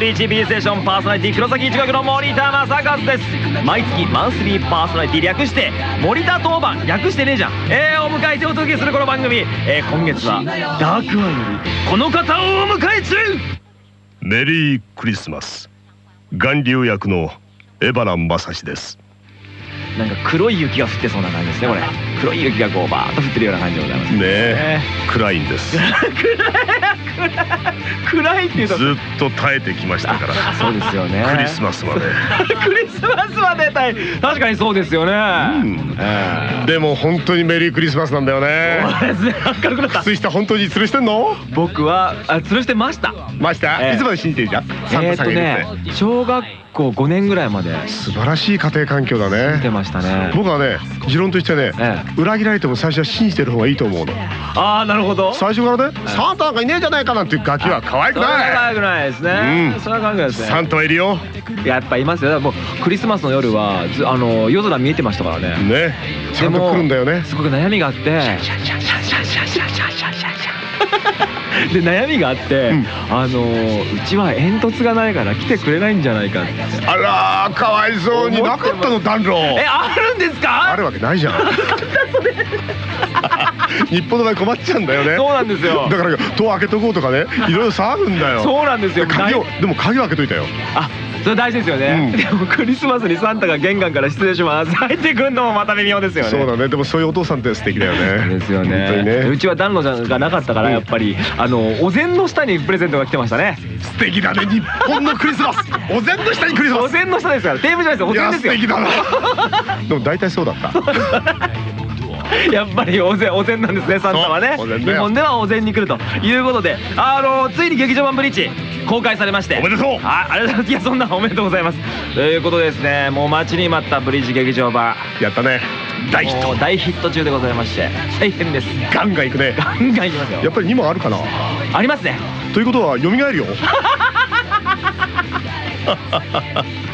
ブリーチ B ステーションパーソナリティ黒崎一学の森田正和です毎月マンスリーパーソナリティ略して森田当番略してねえじゃんえー、お迎えしてお届けするこの番組、えー、今月はダークワイよりこの方をお迎え中メリークリスマス巌流役の江原正史です。なんか黒い雪が降ってそうな感じですねこれ。黒い雪がこうバーッと降ってるような感じでございます。ねえ。暗いんです。暗いっていうとずっと耐えてきましたから。そうですよね。クリスマスまで。クリスマスまで耐え確かにそうですよね、うん。えでも本当にメリークリスマスなんだよね。えそうですね。明るくなった。靴下本当に吊るしてんの？僕はあ吊るしてました。ました、ええ。いつまで信じてるじゃ？んサンタさんがいるって、ね小学校5年ぐらいまで。素晴らしい家庭環境だね。見てましたね。僕はね持論としてね、え裏切られても最初は信じてる方がいいと思うの。ああなるほど。最初からね、サンタなんかいねえじゃないかなんていうガキは可愛くない。可愛くないですね、うん。それは可愛くないですね。サンタはいるよ。やっぱいますよ。もうクリスマスの夜はずあの夜空見えてましたからね。ね。ちゃんと来るんだよね。すごく悩みがあってで悩みがあって、うん。あのうちは煙突がないから来てくれないんじゃないかって。あらーかわいそうに。なかったの暖炉。えあるんですか？あるわけないじゃん。日本の場合困っちゃうんだよね。そうなんですよ。だから戸開けとこうとかね。いろいろ騒ぐんだよ。そうなんですよ。で鍵をでも鍵を開けといたよ。あそれ大事ですよね、うん。でもクリスマスにサンタが玄関から失礼します。入ってくんのもまた微妙ですよね。そうだね。でもそういうお父さんって素敵だよね。ですよ本当にね。うねちは暖炉がなかったからやっぱり、あのお膳の下にプレゼントが来てましたね。素敵だね。日本のクリスマス。お膳の下にクリスマス。お膳の下ですからテーブルじゃないですよお膳ですよ。素敵だな。でも大体そうだった やっぱりお膳お膳なんですねサンタはね。日本ではお膳に来るということであのついに劇場版ブリーチ公開されまして。おめでとう。はいありがとうございます。いやそんなおめでとうございます。ということでですねもう待ちに待ったブリーチ劇場版。やったね。大ヒット。大ヒット中でございまして大変です。ガンガンいくね。ガンガンいきますよ。やっぱり2もあるかな。ありますね。ということは蘇るよ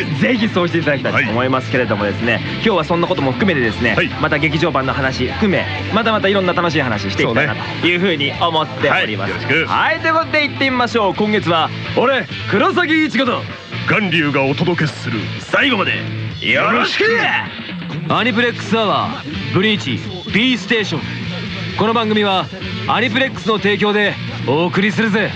ぜひそうしていただきたいと思いますけれどもですね、今日はそんなことも含めてですね、はい。また劇場版の話含めまたまたいろんな楽しい話していきたいなというふうに思っております。はい。よろしく。はいということで行ってみましょう。今月は俺黒崎一護と巌流がお届けする最後までよろしくアニプレックスアワーブリーチ B ステーション。この番組はアニプレックスの提供でお送りするぜ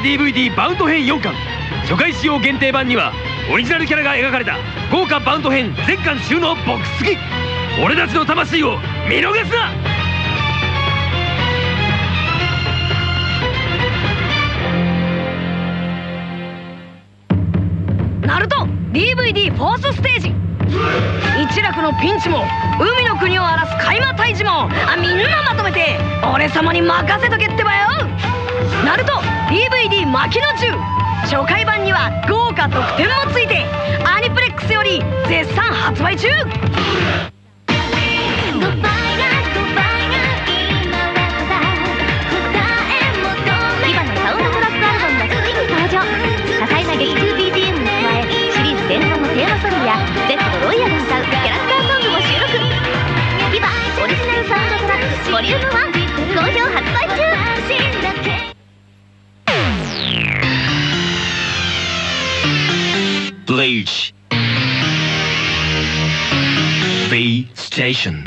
DVD バウンド編4巻。初回使用限定版にはオリジナルキャラが描かれた豪華バウンド編全巻収納ボックス付き。俺たちの魂を見逃すな！ナルト DVD フォースステージ。一楽のピンチも海の国を荒らす海馬退治もあみんなまとめて俺様に任せとけってばよ！ナルト DVD 巻きの銃初回版には豪華特典もついてアニプレックスより絶賛発売中。Bleach B Station.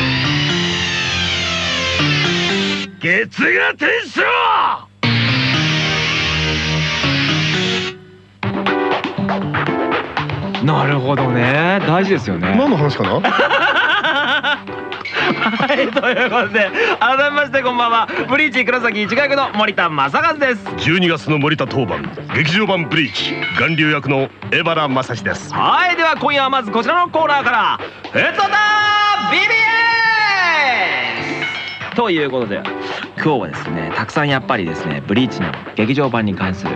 月が天使なるほどね。大事ですよね。何の話かな？はいということで改めましてこんばんは。ブリーチ黒崎一学の森田正和です。12月の森田当番劇場版ブリーチ巌流役の江原正史です。はいでは今夜はまずこちらのコーナーから「ふつおた BBS」ということで今日はですねたくさんやっぱりですねブリーチの劇場版に関する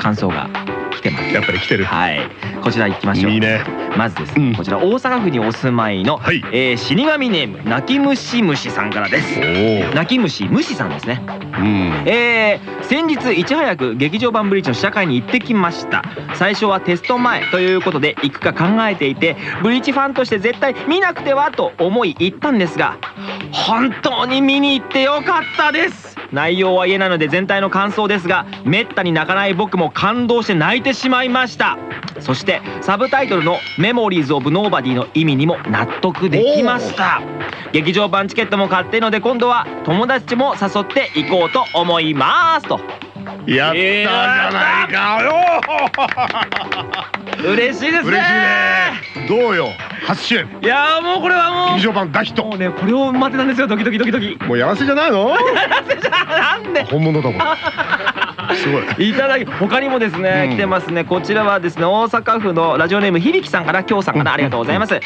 感想が来てます。やっぱり来てる。はい。こちら行きましょう。いいね。まずですこちら大阪府にお住まいの、はい。えー死神ネーム泣き虫虫さんからです。お泣き虫虫さんですね。おうん。えー先日いち早く劇場版ブリーチの試写会に行ってきました。最初はテスト前ということで行くか考えていてブリーチファンとして絶対見なくてはと思い行ったんですが本当に見に行ってよかったです内容は言えないので全体の感想ですがめったに泣かない僕も感動して泣いてしまいました。そしてサブタイトルの「メモリーズ・オブ・ノーバディ」の意味にも納得できました。劇場版チケットも買ってるので今度は友達も誘って行こうと思います。とやったじゃないかよ嬉しいですね。嬉しいね。どうよ初主演。いやーもうこれはもう。劇場版大ヒット。もうねこれを待ってたんですよドキドキドキドキ。もうやらせじゃないの？なんで？本物だもん。すごい。いただき他にもですね、うん。来てますね。こちらはですね大阪府のラジオネーム響さんから京さんからありがとうございます、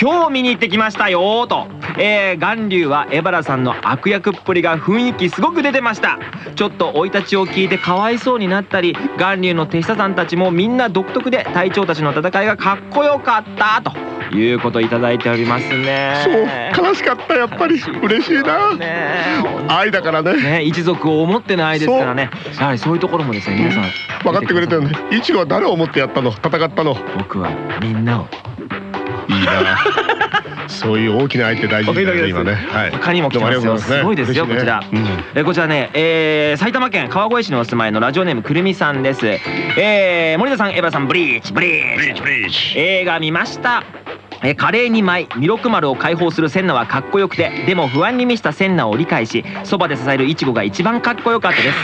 今日見に行ってきましたよーと、えー、巌流はエバラさんの悪役っぷりが雰囲気すごく出てました。ちょっと生い立ちを聞いてかわいそうになったり巌流の手下さんたちもみんな独特で隊長たちの戦いがかっこよかったということいただいておりますね。そう悲しかった。やっぱり嬉しいな。ね。愛だからね。ね一族を思ってないですからね。やはりそういうところもですね皆さん。分かってくれてるね。い。ちごは誰を思ってやったの？戦ったの？僕はみんなをいいな。そういう大きな相手大事だね今ね。はい。他にも来てますよ。す。ごいですよこちら。うん。えーこちらね、えー埼玉県川越市にお住まいのラジオネームくるみさんです、えー森田さんエヴァさんブリーチ。ブリーチブリーチ。映画見ましたえ華麗に舞い弥勒丸を解放するセンナはかっこよくてでも不安に満ちたセンナを理解しそばで支えるイチゴが一番かっこよかったです。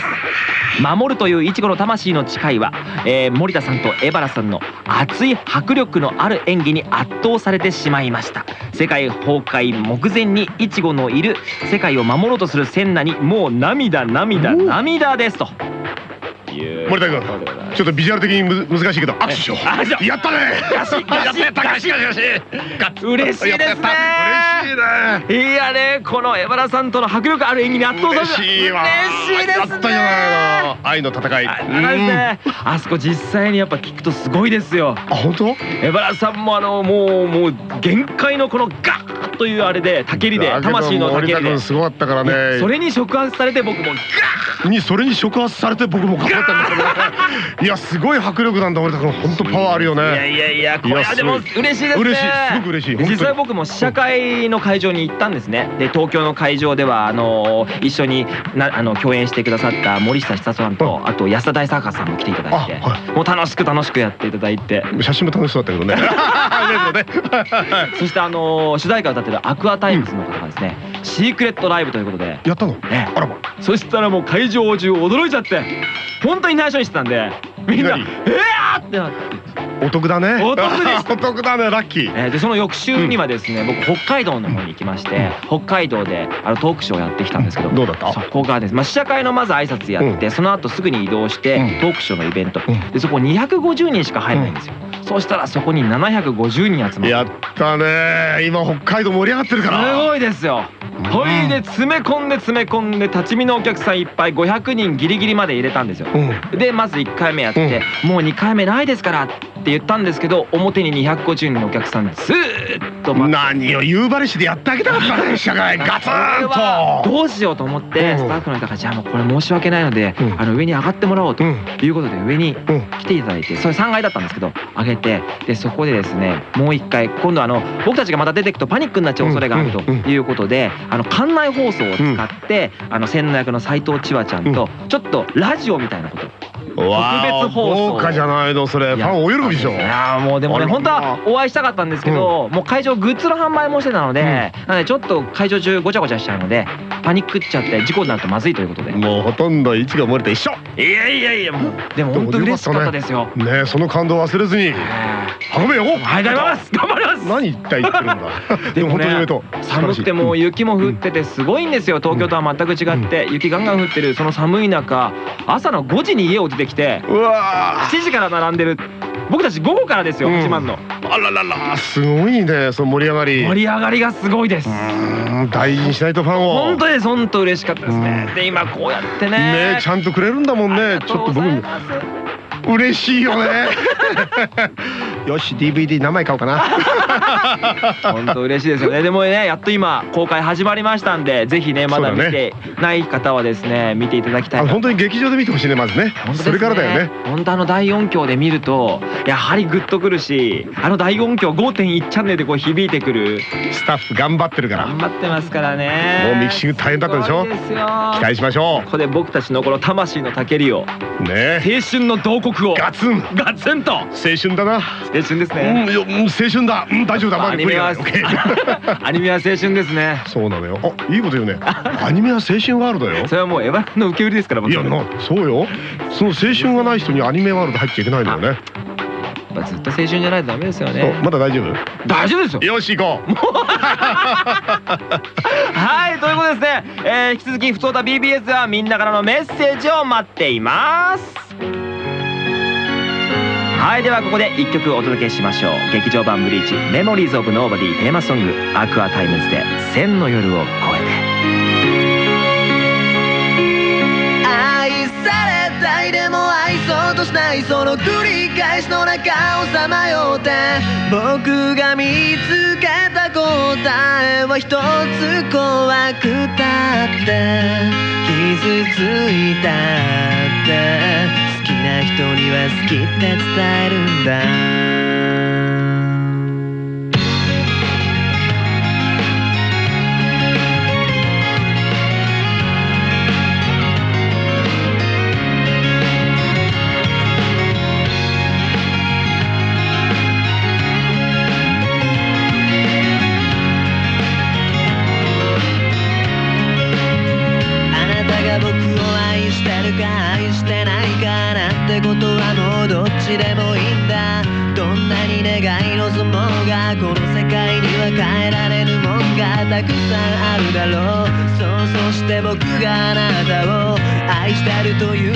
守るというイチゴの魂の誓いは、えー森田さんとエバラさんの熱い迫力のある演技に圧倒されてしまいました。世界崩壊目前にイチゴのいる世界を守ろうとするセンナにもう涙涙涙ですと。森田君ちょっとビジュアル的にむ難しいけど握手しよう。やったねやったガシガシ嬉しいですね。嬉しいね。いやね。このエバラさんとの迫力ある演技に圧倒され嬉しいわ。嬉しいですね。やったじゃない。の愛の戦いあそこ実際にやっぱ聞くとすごいですよ。うんあ本当？エバラさんもあのもうもう限界のこのガーッというあれでたけりで魂のたけりで。君すごかったからね。それに触発されて僕もガにそれに触発されて僕も頑張ったん いやすごい迫力なんだ森田君。本当パワーあるよーいやねいやいやこれでもす嬉しいですね。嬉しい。すごく嬉しい。実際僕も試写会の会場に行ったんですね。で東京の会場ではあの一緒になあの共演してくださった森下久さんとあと安田大サーカスさんも来ていただいて。もう楽しく楽しくやっていただいて。写真も楽しそうだったけどね。ね そしてあの主題歌を歌ってる Aqua Timez の方がですねシークレットライブということで。やったの？ね。あらま。そしたらもう会場中驚いちゃって本当に内緒にしてたんでみんな「いきえー!」ってなって。お得だね。お得でした お得だねラッキー。えーでその翌週にはですね、僕北海道の方に行きまして、北海道であのトークショーをやってきたんですけど、どうだった？そこがですね、まあ、試写会のまず挨拶やって、その後すぐに移動して、うん。トークショーのイベント、うん。でそこ250人しか入らないんですよ、そうしたらそこに750人集まって。やったね。今北海道盛り上がってるから。すごいですよ。ほいで詰め込んで詰め込んで立ち見のお客さんいっぱい。500人ギリギリまで入れたんですよ。うん。でまず1回目やって、もう2回目ないですからって言ったんですけど表に250人のお客さんずーっと待って。何を夕張市でやってあげたかったね社会。ガツンと。どうしようと思ってうん。スタッフの人がじゃあもうこれ申し訳ないので、うん。あの上に上がってもらおうとうん。いうことで上にうん。来ていただいてそれ3階だったんですけど上げてでそこでですねもう一回今度あの僕たちがまた出てくとパニックになっちゃう恐れがあるということであの館内放送を使ってあの千の役の斎藤千和ちゃんとちょっとラジオみたいなこと特別放送。豪華じゃないのそれ。ファンお喜びでしょ。いやーもうでもね本当はお会いしたかったんですけど、もう会場グッズの販売もしてたので、なのでちょっと会場中ごちゃごちゃしちゃうのでパニックっちゃって事故になるとまずいということで。いもうほとんど一が漏れて一緒。やいやいやもうでも本当嬉しかったですよ。ね。えその感動忘れずに運べよはい頑張ります。頑張ります。何一体言ってるんだ。でも本当におめでとう。寒くてもう雪も降っててすごいんですよ。東京とは全く違って。雪ガンガン降ってるその寒い中朝の5時に家を出てきてうわ7時から並んでる。僕たち午後からですようん。8万の。あららら。すごいねその盛り上がり。盛り上がりがすごいです。うん大事にしないとファンを。本当です本当嬉しかったですね。うん。で今こうやってね。ねえちゃんとくれるんだもんね。ちょっと僕嬉しいよね よし DVD 何枚買おうかな。本当嬉しいですよね。でもねやっと今公開始まりましたんでぜひねまだ見てない方はですね見ていただきたい本当に劇場で見てほしいねまずね。本当ですそれからだよね。本当あの大音響で見るとやはりグッとくるしあの大音響5.1チャンネルでこう響いてくる。スタッフ頑張ってるから。頑張ってますからね。もうミキシング大変だったでしょ？期待しましょここで僕たちのこの魂のたけりをうね青春の慟哭を。ガツン。ガツンと。青青春だな春ですうんね、ようん青春だ。うん大丈夫だ。アニメは アニメは青春ですね。そうなのよ。あいいこと言うね。アニメは青春ワールドよ。それはもうエヴァの受け売りですから僕いやなそうよ。その青春がない人にアニメワールド入っちゃいけないのよね。ずっと青春じゃないとダメですよね。まだ大丈夫？大丈夫ですよ。よし行こう。はいということでですね、えー引き続き「ふつおた BBS」ではみんなからのメッセージを待っていますはいではここで1曲お届けしましょう。劇場版「ブリーチメモリーズ・オブ・ノーバディ」テーマソング「 Aqua Timez」で「千の夜を越えて」愛されたいでも愛そうとしないその繰り返しの中をさまよって。僕が見つけた答えは一つ怖くたって。傷ついたって。好きな人には好きって伝えるんだ。たくさんあるだろう。そうそして僕があなたを愛してるという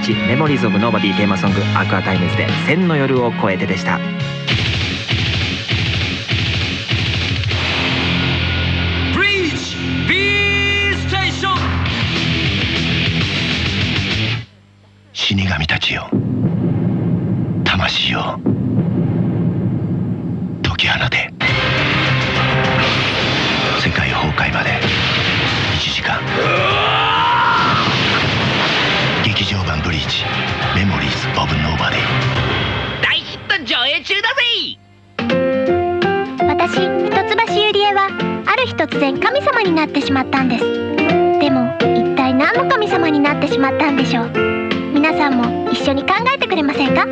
「メモリーズ・オブ・ノーバディ」テーマソング「 Aqua Timez」で「千の夜を越えて」でした。ブリーチ B Station死神たちよ魂よ解き放て。突然神様になってしまったんです。でも一体何の神様になってしまったんでしょう？皆さんも一緒に考えてくれませんか？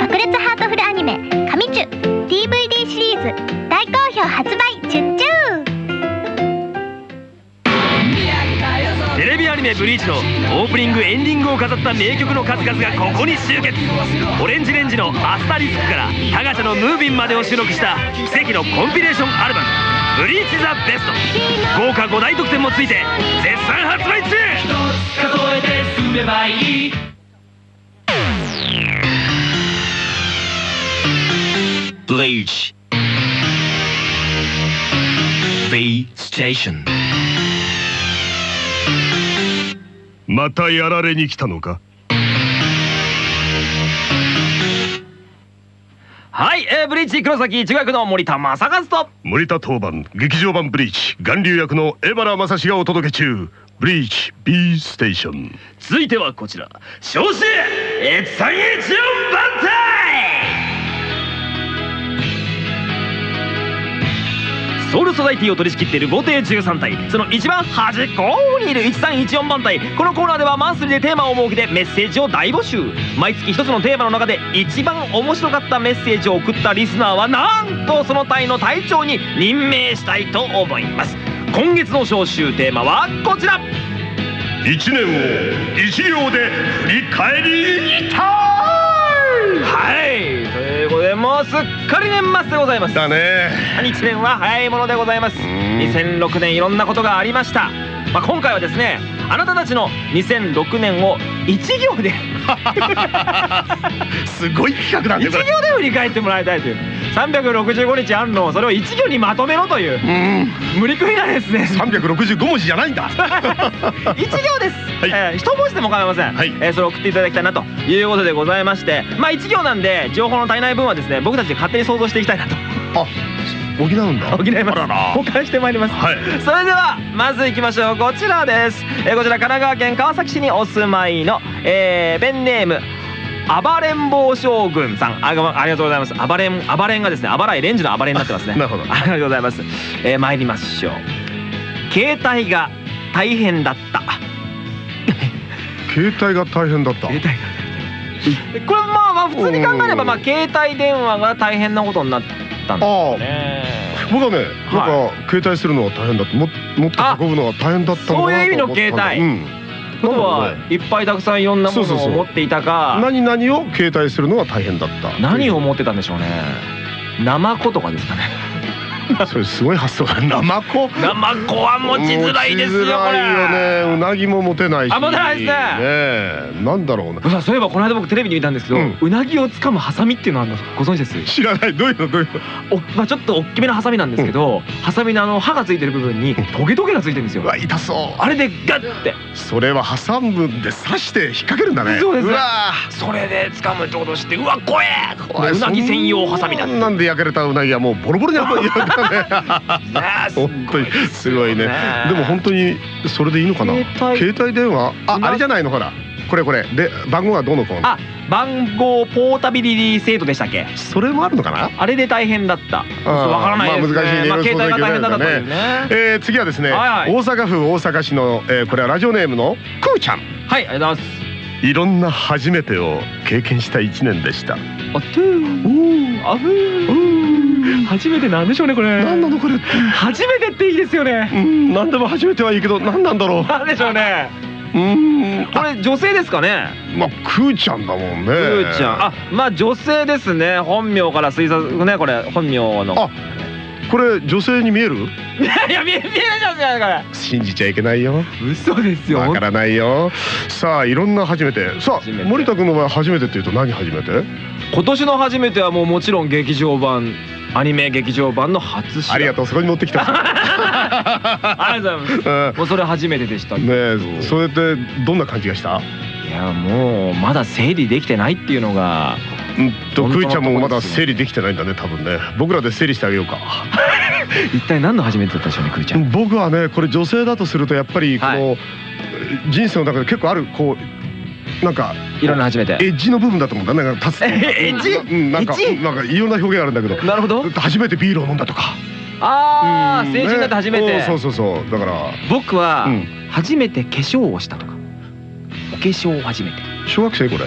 爆裂ハートフルアニメ「神チュ」DVD シリーズ大好評発売チュッチュテレビアニメ「ブリーチ」のオープニングエンディングを飾った名曲の数々がここに集結。オレンジレンジの「アスタリスク」からタガチャの「ムービン」までを収録した奇跡のコンピレーションアルバム「ブリーチ・ザ・ベスト」豪華5大特典もついて絶賛発売中。数えて進めばいい Bleach. B Station. またやられに来たのか？はい、えー、ブリーチ黒崎一学の森田正和と。森田当番劇場版ブリーチ巌流役の江原正史がお届け中。ブリーチ B ステーション続いてはこちら。少子 X31 番隊ソウルソサイティを取り仕切っている合計13体。その一番端っこにいる1314番隊。このコーナーではマンスリーでテーマを設けてメッセージを大募集。毎月一つのテーマの中で一番面白かったメッセージを送ったリスナーはなんとその隊の隊長に任命したいと思います。今月の招集テーマはこちら。一年を一行で振り返りたい。とい。もうすっかり年末でございます。だね。1年は早いものでございます。ん。2006年いろんなことがありました、まあ、今回はですねあなたたちの2006年を1行で。すごい企画なん1だよこれ。行で振り返ってもらいたいという。365日あるのをそれを1行にまとめろという。うん。無理くりなですね。365文字じゃないんだ。1行です、はい。えー一文字でも構いません、はい。えーそれを送っていただきたいなと。いうことでございまして。まあ1行なんで情報の足りない分はですね僕たちで勝手に想像していきたいなと。あ補うんだ。補います。保管してまいります。はい。それではまずいきましょう。こちらです、えーこちら神奈川県川崎市にお住まいの、えーペンネーム暴れん坊将軍さん。あありがとうございます。暴れん暴れんがですね暴れいレンジの暴れになってますね。なるほど。ありがとうございます、えー、参りましょう。携帯が大変だった。携帯が大変だった。携帯がこれまあまあ普通に考えればまあ携帯電話が大変なことになったんですよね。僕はねなんか携帯するのは大変だった。も持って運ぶのは大変だったそういう意味の携帯。うん。ことはいっぱいたくさんいろんなものを持っていたか何々を携帯するのは大変だった何を持ってたんでしょうね。ナマコとかですかね それすごい発想だナマコナマコは持ちづらいですよこれ。よね。うなぎも持てないし。あ持てないですね。え。なんだろうな。そういえばこの間僕テレビで見たんですけど、ううんなぎをつかむハサミっていうのあるのご存知です？知らない。どういうの？どういうの？お、まあ、ちょっと大きめのハサミなんですけど、ハサミのあの刃がついてる部分にトゲトゲがついてるんですよ。うわ痛そう。あれでガッて。それは挟むんで刺して引っ掛けるんだね。そうです。うわ。それで掴むってことしてうわ怖え。でうなぎ専用ハサミだなんで焼かれたうなぎはもうボロボロに焼かれた 本当にすごいね。ね。でも本当にそれでいいのかな？携帯電話？ああれじゃないのほらこれこれ。で番号がどうのこうの？あ番号ポータビリティ制度でしたっけ？それもあるのかな？あれで大変だった。わからないですね。まあ難しいね。まあ、携帯が大変だったね。えー次はですね、はいはい。大阪府大阪市の、えーこれはラジオネームのくーちゃん。はいありがとうございます。いろんな初めてを経験した一年でした。あトゥー。あふー初めてなんでしょうねこれ。何なのこれ初めてっていいですよね。うん。何でも初めてはいいけど何なんだろう。なんでしょうね。うーん。これ女性ですかね？まあくーちゃんだもんね。ふーちゃん。あまあ女性ですね。本名から推察ねこれ本名の。あこれ女性に見える？いやいや見え見えないじゃんじゃんこ信じちゃいけないよ。れ嘘ですよ。わからないよ。さあいろんな初めて。さあ森田君の場合初めてっていうと何初めて？今年の初めてはもうもちろん劇場版アニメ劇場版の初主ありがとうそこに持ってきた。ありがとうございます。うん。もうそれ初めてでした。ねえそれってどんな感じがした？いやもうまだ整理できてないっていうのがうんと本当のくーちゃんもまだ整理できてないんだね多分ね。僕らで整理してあげようか。一体何の初めてだったでしょうねくーちゃん。僕はねこれ女性だとするとやっぱりこの、人生の中で結構あるこうなんかいろんな初めて。エッジの部分だと思うんだ。なんか立つえ エッジ？うん。なんかなんかいろんな表現あるんだけど。なるほど。初めてビールを飲んだとか。うん。ああ成人になって初めて。ね。そうそうそう。だから。僕はうん。初めて化粧をしたとか。お化粧を初めて。小学生これ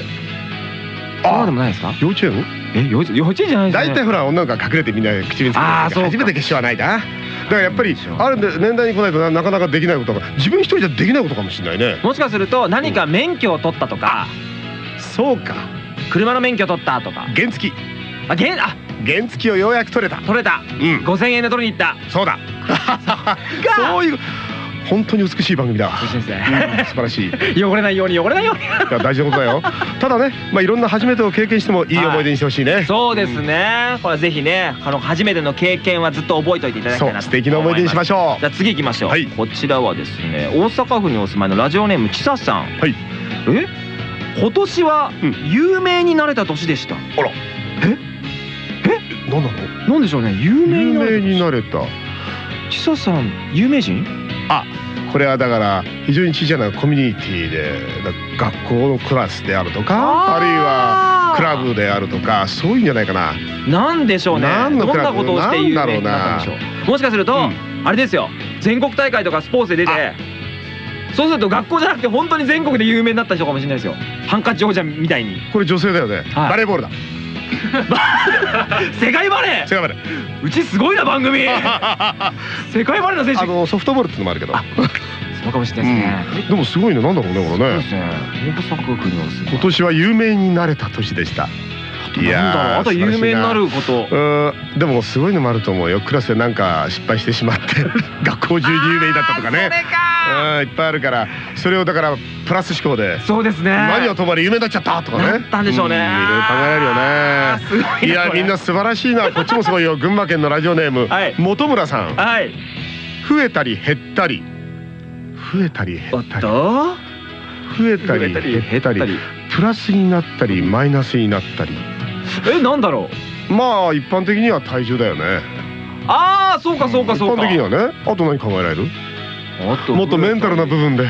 そうでもないですか？幼稚園？え幼稚幼稚園じゃないですね。大体ほら女の子が隠れてみんな口につけてあーそうか。初めて化粧はないな。だからやっぱりある年代に来ないとななかなかできないことが自分一人じゃできないことかもしれないね。もしかすると何か免許を取ったとか。そうか。車の免許取ったとか。原付。あげあ。原付をようやく取れた。取れた。うん。5000円で取りに行った。そうだ。そういう本当に美しい番組だ。美しいですうんね素晴らしい。い汚れないように汚れないように。や大事なことだよ。ただねまあいろんな初めてを経験してもいい思い出にしてほしいね。そうですね。これぜひねあの初めての経験はずっと覚えておいていただきたいな素敵な思い出にしましょじゃあ次行きましょう、はい。こちらはですね大阪府にお住まいのラジオネームちささん。はい。え？今年はうん。有名になれた年でした、う何なの？なんでしょうね。有名になれ有名になれたた。ちささん有名人？これはだから非常に小さなコミュニティでだ学校のクラスであるとかあるいはクラブであるとかそういうんじゃないかな。なんでしょうね。何のクラブ？どんなことをして有名になもしかすると、うん。あれですよ。全国大会とかスポーツで出てそうすると学校じゃなくて本当に全国で有名になった人かもしれないですよ。ハンカチ王者みたいに。これ女性だよね、はい。バレーボールだ世界バレ世界バレー。ーうちすごいな番組。世界バレーの選手。あのソフトボールってのもあるけど。あそうかもしれないですね、うん。でもすごいね。なんだろうねこれね。そうですね。今年は有名になれた年でしたいなんだろうーあと有名になること。うーん。でもすごいのもあると思うよ。クラスでなんか失敗してしまって 学校中に有名になったとかね。うんいっぱいあるから。それをだからプラス思考でそうですね。何はともあれ有名になっちゃったとかね。なったんでしょうね。んいろいろ考えるよね。すごいやみんな素晴らしいな。こっちもすごいよ。群馬県のラジオネーム、はい。本村さん。はい。増えたり減ったり。増えたり減ったり。と？増えたり減ったり。プラスになったりマイナスになったりえなんだろう？まあ一般的には体重だよね。ああそうかそうかそうか。一般的にはね。あと何考えられる？もっともっとメンタルな部分で。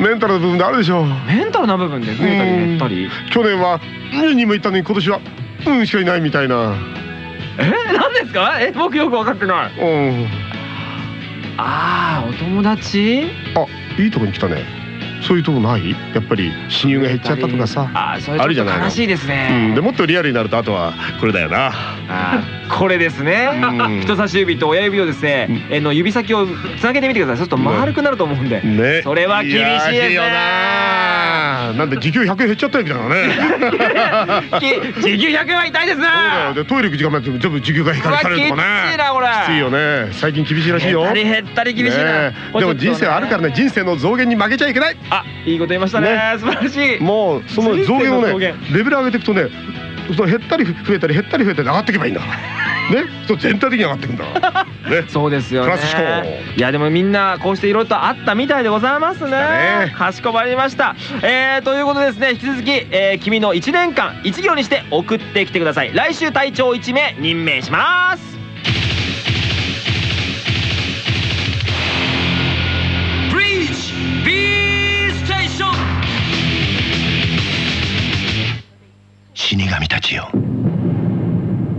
メンタルな部分であるでしょう。メンタルな部分で？増えたり減ったり去年はうんにも言ったのに今年はうんしかいないみたいな。え何ですか？え僕よく分かってない。うん。ああお友達？あいいとこに来たねそういうとこない？やっぱり親友が減っちゃったとかさ。あるじゃないの。悲しいですうねん。でもっとリアルになるとあとはこれだよな。あーこれですね。うん。人差し指と親指をですねえの指先をつなげてみてください。そうすると丸くなると思うんで。ね。それは厳しいですね。ななんで時給100円減っちゃったよみたいなね。き時給100円は痛いですねそうだよ。でトイレ行く時間まで全部時給が引かれたりとかうわきついねなこれ。きついよね。最近厳しいらしいよ。減ったり減ったり厳しいな、ねえ。でも人生はあるからね。人生の増減に負けちゃいけないあいいこと言いましたね。ね。素晴らしい。もうその増減をねレベル上げていくとねその減ったり増えたり減ったり増えたり上がっていけばいいんだ。からね？そう全体的に上がっていくんだから。ね。そうですよね。いやでもみんなこうしていろいろとあったみたいでございますね。ね。かしこまりました。えー、ということでですね。引き続き、えー君の1年間1行にして送ってきてください。来週隊長1名任命します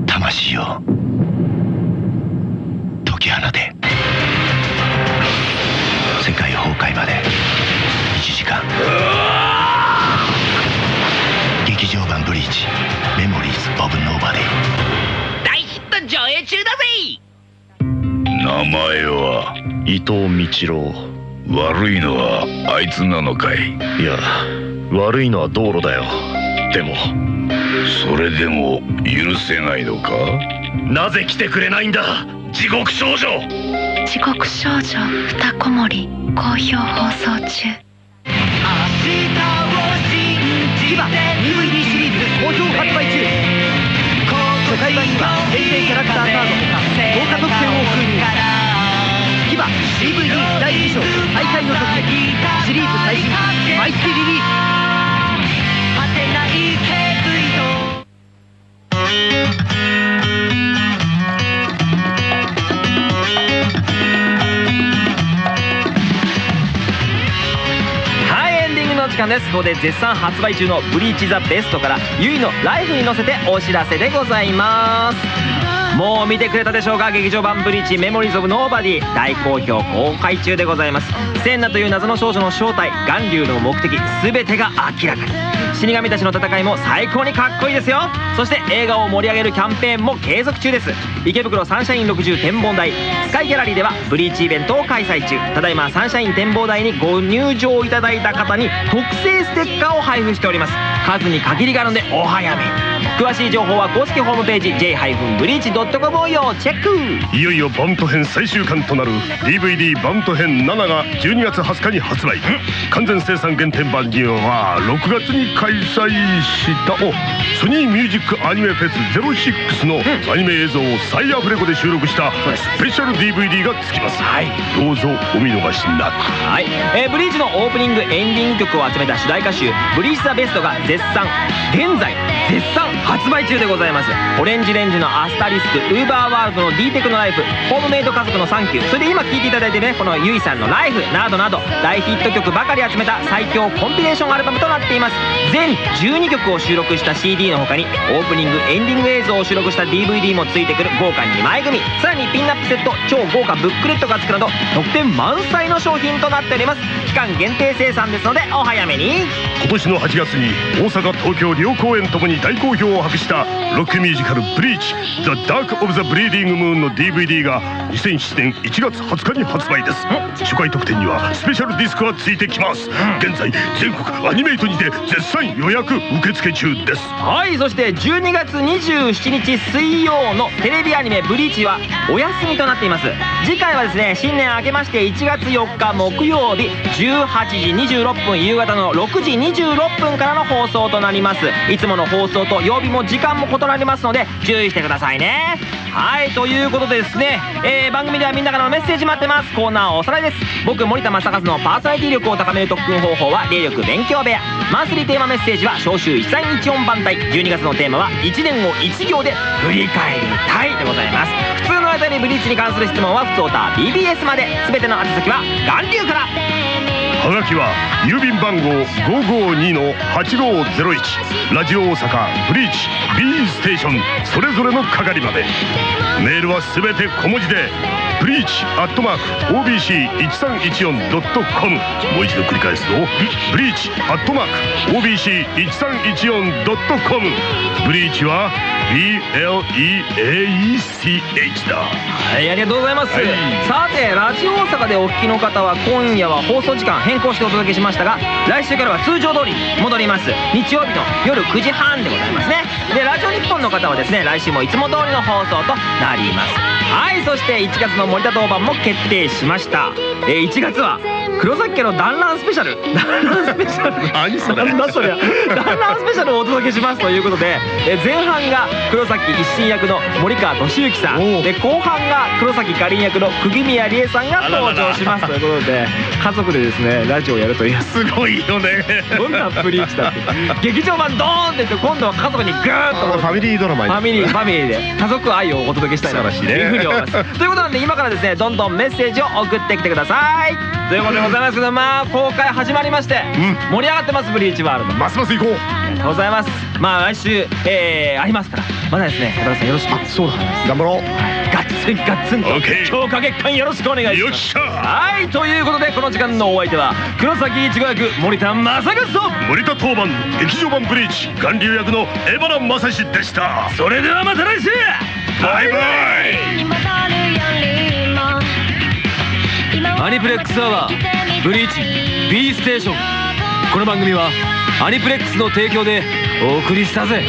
魂よ解き放て。世界崩壊まで。1時間。劇場版「ブリーチ。メモリーズ・オブ・ノーバディ」大ヒット上映中だぜ。名前は伊藤道郎。悪いのはあいつなのかい。いや悪いのは道路だよ。でもそれでも許せないのか？なぜ来てくれないんだ？地獄少女！地獄少女二子守好評放送中。キバ DVD シリーズ好評発売中。初回版には限定キャラクターカードグの時間ですここで絶賛発売中の「ブリーチ・ザ・ベスト」からゆいのライフに乗せてお知らせでございます。もう見てくれたでしょうか？劇場版「ブリーチメモリーズ・オブ・ノーバディ」大好評公開中でございます。センナという謎の少女の正体巌流の目的全てが明らかに。死神たちの戦いも最高にかっこいいですよ。そして映画を盛り上げるキャンペーンも継続中です。池袋サンシャイン60展望台スカイギャラリーではブリーチイベントを開催中。ただいまサンシャイン展望台にご入場いただいた方に特製ステッカーを配布しております。数に限りがあるのでお早め。に詳しい情報は公式ホームページ j-breach.com を要チェック。いよいよバント編最終巻となる DVD バント編7が12月20日に発売。完全生産限定版には6月に開催した。おソニーミュージックアニメフェス06のアニメ映像を再アフレコで収録したスペシャル DVD がつきます、どうぞお見逃しなく。はい、えーブリーチのオープニングエンディング曲を集めた主題歌集「 BLEACH THE BEST」が絶賛現在絶賛発売中でございます。 ORANGE RANGE のアスタリスク UVERworld の D-technoLife HOME MADE 家族のサンキュー。それで今聴いていただいてねこの YUI さんの LIFE などなど大ヒット曲ばかり集めた最強コンピレーションアルバムとなっています。全12曲を収録した CD の他にオープニングエンディング映像を収録した DVD もついてくる豪華2枚組。さらにピンナップセット超豪華ブックレットが付くなど特典満載の商品となっております。期間限定生産ですのでお早めに。今年の8月に大阪東京両公演ともに大好評を博したロックミュージカル「ブリーチ The Dark of the Bleeding Moon」の DVD が2007年1月20日に発売です。初回特典にはスペシャルディスクがついてきます。現在全国アニメイトにて絶賛予約受付中です。はいそして12月27日水曜のテレビアニメ「ブリーチ」はお休みとなっています。次回はですね新年明けまして1月4日木曜日18時26分夕方の6時26分からの放送となります。いつもの放送と曜日も時間も異なりますので注意してくださいね。はいということでですね、えー番組ではみんなからのメッセージ待ってます。コーナーはおさらいです。僕森田正和のパーソナリティ力を高める特訓方法は霊力勉強部屋。マンスリーテーマメッセージは召集1314番隊。12月のテーマは1年を1行で振り返りたいでございます。普通の間にブリーチに関する質問は普通歌 BBS まで。全ての宛先は元流から。はがきは郵便番号552-8501ラジオ大阪ブリーチ B ステーション。それぞれの係まで。メールはすべて小文字でブリーチアットマーク OBC1314.com もう一度繰り返すとブリーチアットマーク OBC1314.com ブリーチは BLEAECH だ。はいありがとうございます、はい。さてラジオ大阪でお聞きの方は今夜は放送時間変更してお届けしましたが来週からは通常通り戻ります。日曜日の夜9時半でございますね。でラジオ日本の方はですね来週もいつも通りの放送となります。はいそして1月の森田当番も決定しました、えー1月は黒崎家の団らんスペシャル。団らんスペシャル。何だそりゃ。団らんスペシャルをお届けしますということで、えー前半が黒崎一心役の森川俊之さん。で後半が黒崎かりん役の釘宮理恵さんが登場しますということで家族でですねラジオをやるという。すごいよね。どんなブリーチだって。劇場版ドーンって言って今度は家族にグーッと。ファミリードラマにファミリーファミリーで。家族愛をお届けしたいなと。いうふうに思いますということなんで今からですねどんどんメッセージを送ってきてください。ということでございますけどまあ公開始まりまして、盛り上がってますブリーチワールド。ますます行こう。ありがとうございます。まあ来週、えー、ありますからまだですね高田さんよろしく。そうだ。頑張ろう。ガッツンガッツンと強化月間よろしくお願いします。よっしゃ。はいということでこの時間のお相手は黒崎一護役森田正和と森田当番劇場版ブリーチ巌流役の江原正史でした。それではまた来週。バイバイ。アニプレックスアワーブリーチ B ステーション。この番組はアニプレックスの提供でお送りしたぜ。